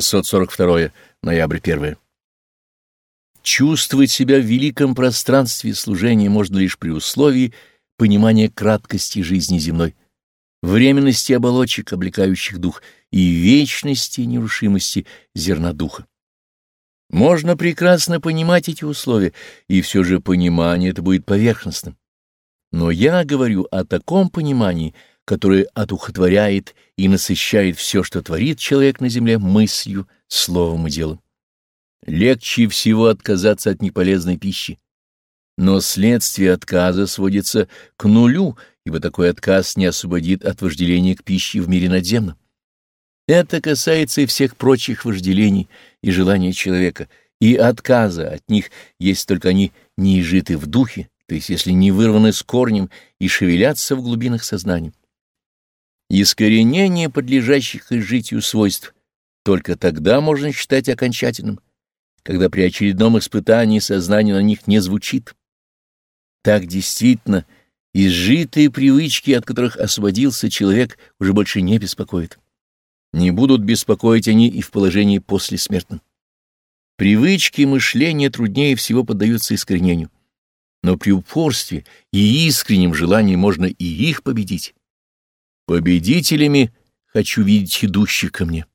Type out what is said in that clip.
642 ноябрь 1. Чувствовать себя в великом пространстве служения можно лишь при условии понимания краткости жизни земной, временности оболочек, облекающих дух, и вечности и нерушимости зерна духа. Можно прекрасно понимать эти условия, и все же понимание это будет поверхностным. Но я говорю о таком понимании, которое отухотворяет и насыщает все, что творит человек на земле мыслью, словом и делом. Легче всего отказаться от неполезной пищи. Но следствие отказа сводится к нулю, ибо такой отказ не освободит от вожделения к пище в мире надземном. Это касается и всех прочих вожделений и желаний человека, и отказа от них, если только они не изжиты в духе, то есть если не вырваны с корнем и шевелятся в глубинах сознания. Искоренение подлежащих изжитию свойств только тогда можно считать окончательным, когда при очередном испытании сознание на них не звучит. Так действительно изжитые привычки, от которых освободился человек, уже больше не беспокоят. Не будут беспокоить они и в положении послесмертном. Привычки мышления труднее всего поддаются искоренению, но при упорстве и искреннем желании можно и их победить. Победителями хочу видеть идущих ко мне.